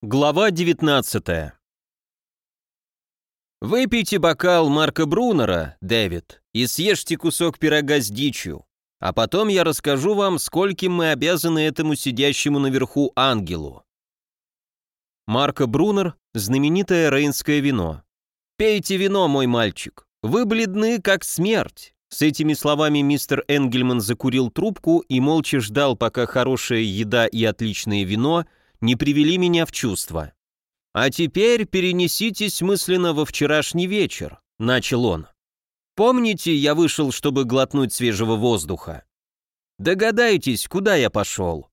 Глава 19 «Выпейте бокал Марка Брунера, Дэвид, и съешьте кусок пирога с дичью, а потом я расскажу вам, скольким мы обязаны этому сидящему наверху ангелу». Марка Брунер – знаменитое рейнское вино. «Пейте вино, мой мальчик, вы бледны, как смерть». С этими словами мистер Энгельман закурил трубку и молча ждал, пока хорошая еда и отличное вино – не привели меня в чувство. «А теперь перенеситесь мысленно во вчерашний вечер», — начал он. «Помните, я вышел, чтобы глотнуть свежего воздуха? Догадайтесь, куда я пошел?»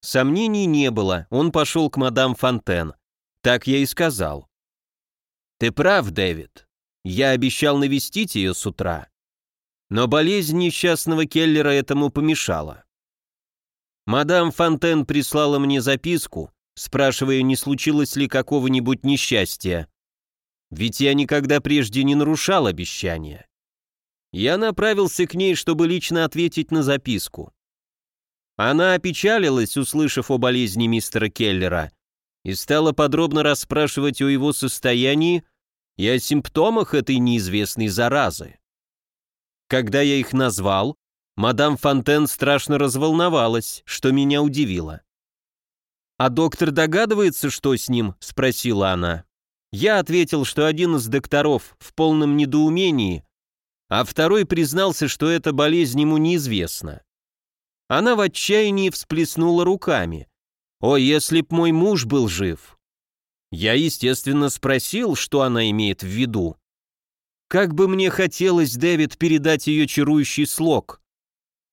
Сомнений не было, он пошел к мадам Фонтен. Так я и сказал. «Ты прав, Дэвид. Я обещал навестить ее с утра. Но болезнь несчастного Келлера этому помешала. Мадам Фонтен прислала мне записку, спрашивая, не случилось ли какого-нибудь несчастья. Ведь я никогда прежде не нарушал обещания. Я направился к ней, чтобы лично ответить на записку. Она опечалилась, услышав о болезни мистера Келлера, и стала подробно расспрашивать о его состоянии и о симптомах этой неизвестной заразы. Когда я их назвал, Мадам Фонтен страшно разволновалась, что меня удивило. «А доктор догадывается, что с ним?» – спросила она. Я ответил, что один из докторов в полном недоумении, а второй признался, что эта болезнь ему неизвестна. Она в отчаянии всплеснула руками. «О, если б мой муж был жив!» Я, естественно, спросил, что она имеет в виду. Как бы мне хотелось, Дэвид, передать ее чарующий слог.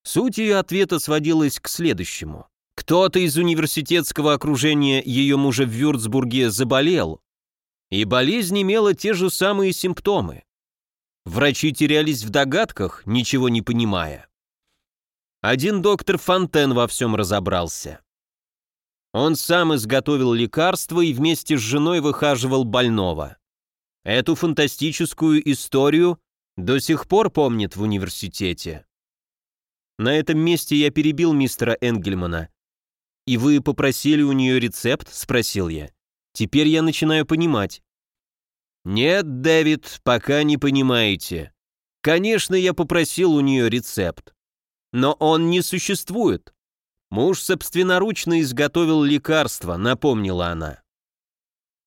Суть ее ответа сводилась к следующему. Кто-то из университетского окружения ее мужа в Вюрцбурге заболел, и болезнь имела те же самые симптомы. Врачи терялись в догадках, ничего не понимая. Один доктор Фонтен во всем разобрался. Он сам изготовил лекарство и вместе с женой выхаживал больного. Эту фантастическую историю до сих пор помнят в университете. На этом месте я перебил мистера Энгельмана. «И вы попросили у нее рецепт?» – спросил я. «Теперь я начинаю понимать». «Нет, Дэвид, пока не понимаете. Конечно, я попросил у нее рецепт. Но он не существует. Муж собственноручно изготовил лекарство», – напомнила она.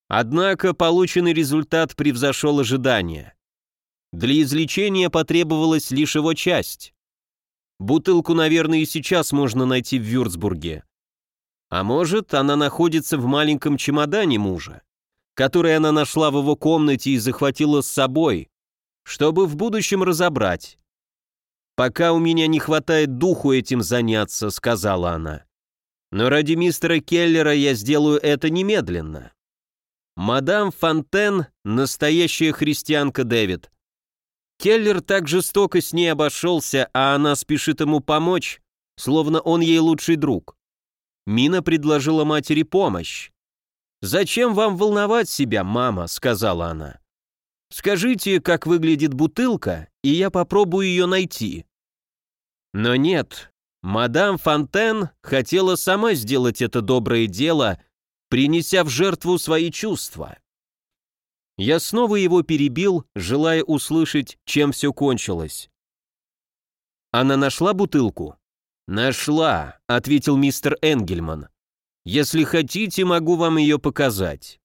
Однако полученный результат превзошел ожидания. Для излечения потребовалась лишь его часть. Бутылку, наверное, и сейчас можно найти в Вюрцбурге. А может, она находится в маленьком чемодане мужа, который она нашла в его комнате и захватила с собой, чтобы в будущем разобрать. «Пока у меня не хватает духу этим заняться», — сказала она. «Но ради мистера Келлера я сделаю это немедленно». Мадам Фонтен — настоящая христианка Дэвид. Келлер так жестоко с ней обошелся, а она спешит ему помочь, словно он ей лучший друг. Мина предложила матери помощь. «Зачем вам волновать себя, мама?» — сказала она. «Скажите, как выглядит бутылка, и я попробую ее найти». Но нет, мадам Фонтен хотела сама сделать это доброе дело, принеся в жертву свои чувства. Я снова его перебил, желая услышать, чем все кончилось. «Она нашла бутылку?» «Нашла», — ответил мистер Энгельман. «Если хотите, могу вам ее показать».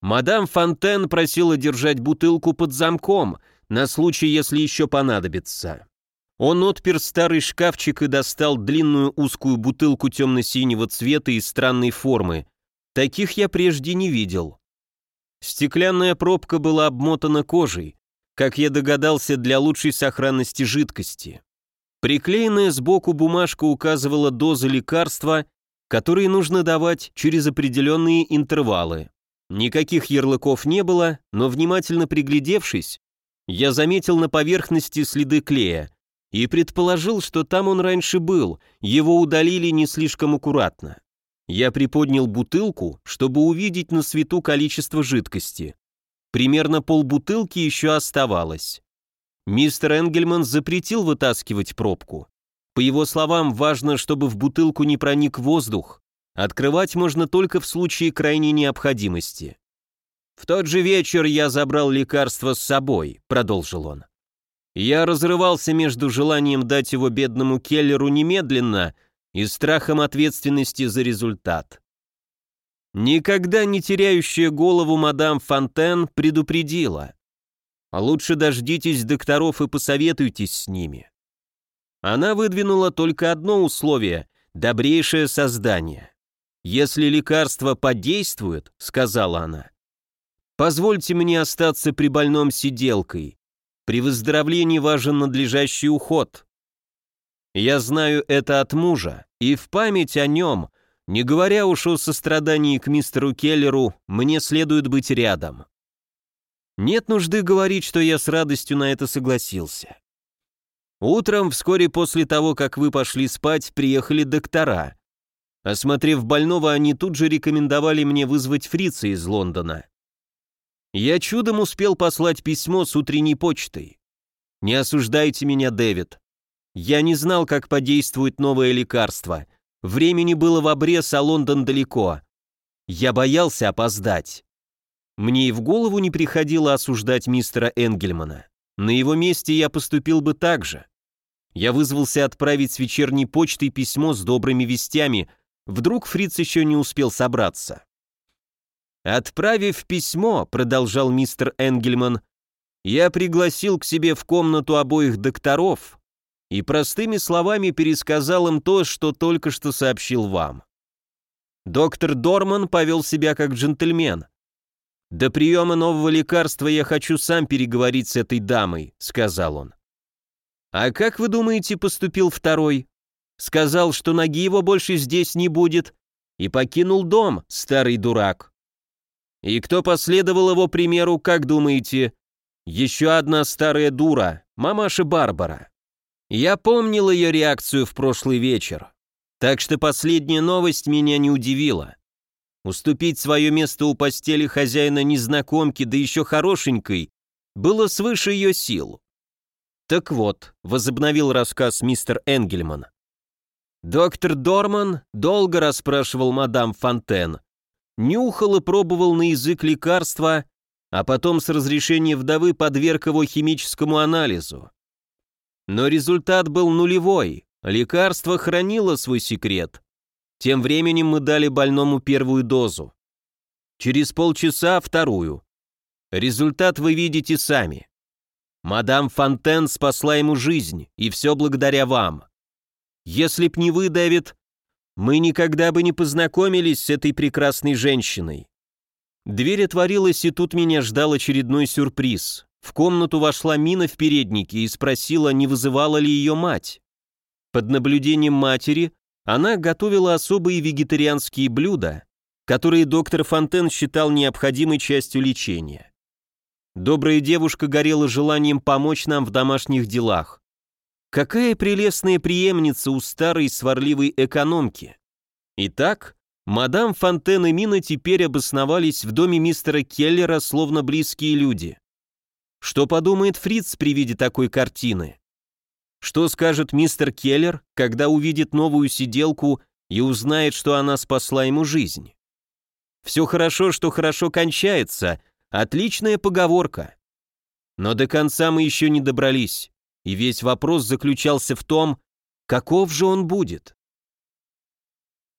Мадам Фонтен просила держать бутылку под замком, на случай, если еще понадобится. Он отпер старый шкафчик и достал длинную узкую бутылку темно-синего цвета и странной формы. Таких я прежде не видел. Стеклянная пробка была обмотана кожей, как я догадался, для лучшей сохранности жидкости. Приклеенная сбоку бумажка указывала дозы лекарства, которые нужно давать через определенные интервалы. Никаких ярлыков не было, но внимательно приглядевшись, я заметил на поверхности следы клея и предположил, что там он раньше был, его удалили не слишком аккуратно. Я приподнял бутылку, чтобы увидеть на свету количество жидкости. Примерно полбутылки еще оставалось. Мистер Энгельман запретил вытаскивать пробку. По его словам, важно, чтобы в бутылку не проник воздух, Открывать можно только в случае крайней необходимости. «В тот же вечер я забрал лекарство с собой», — продолжил он. Я разрывался между желанием дать его бедному Келлеру немедленно и страхом ответственности за результат. Никогда не теряющая голову мадам Фонтен предупредила. Лучше дождитесь докторов и посоветуйтесь с ними. Она выдвинула только одно условие – добрейшее создание. «Если лекарство подействует», — сказала она, — «позвольте мне остаться при больном сиделкой. При выздоровлении важен надлежащий уход. Я знаю это от мужа, и в память о нем, не говоря уж о сострадании к мистеру Келлеру, мне следует быть рядом». Нет нужды говорить, что я с радостью на это согласился. Утром, вскоре после того, как вы пошли спать, приехали доктора. Осмотрев больного, они тут же рекомендовали мне вызвать фрица из Лондона. Я чудом успел послать письмо с утренней почтой. Не осуждайте меня, Дэвид. Я не знал, как подействует новое лекарство. Времени было в обрез, а Лондон далеко. Я боялся опоздать. Мне и в голову не приходило осуждать мистера Энгельмана. На его месте я поступил бы так же. Я вызвался отправить с вечерней почтой письмо с добрыми вестями, Вдруг Фриц еще не успел собраться. «Отправив письмо», — продолжал мистер Энгельман, «я пригласил к себе в комнату обоих докторов и простыми словами пересказал им то, что только что сообщил вам. Доктор Дорман повел себя как джентльмен. «До приема нового лекарства я хочу сам переговорить с этой дамой», — сказал он. «А как вы думаете, поступил второй?» сказал, что ноги его больше здесь не будет, и покинул дом, старый дурак. И кто последовал его примеру, как думаете? Еще одна старая дура, мамаша Барбара. Я помнил ее реакцию в прошлый вечер, так что последняя новость меня не удивила. Уступить свое место у постели хозяина незнакомки, да еще хорошенькой, было свыше ее сил. Так вот, возобновил рассказ мистер Энгельман. Доктор Дорман долго расспрашивал мадам Фонтен, нюхал и пробовал на язык лекарства, а потом с разрешения вдовы подверг его химическому анализу. Но результат был нулевой, лекарство хранило свой секрет. Тем временем мы дали больному первую дозу. Через полчаса вторую. Результат вы видите сами. Мадам Фонтен спасла ему жизнь, и все благодаря вам. Если б не вы, Дэвид, мы никогда бы не познакомились с этой прекрасной женщиной. Дверь отворилась, и тут меня ждал очередной сюрприз. В комнату вошла Мина в переднике и спросила, не вызывала ли ее мать. Под наблюдением матери она готовила особые вегетарианские блюда, которые доктор Фонтен считал необходимой частью лечения. Добрая девушка горела желанием помочь нам в домашних делах. Какая прелестная преемница у старой сварливой экономки. Итак, мадам Фонтен и Мина теперь обосновались в доме мистера Келлера, словно близкие люди. Что подумает Фриц при виде такой картины? Что скажет мистер Келлер, когда увидит новую сиделку и узнает, что она спасла ему жизнь? Все хорошо, что хорошо кончается, отличная поговорка. Но до конца мы еще не добрались и весь вопрос заключался в том, каков же он будет.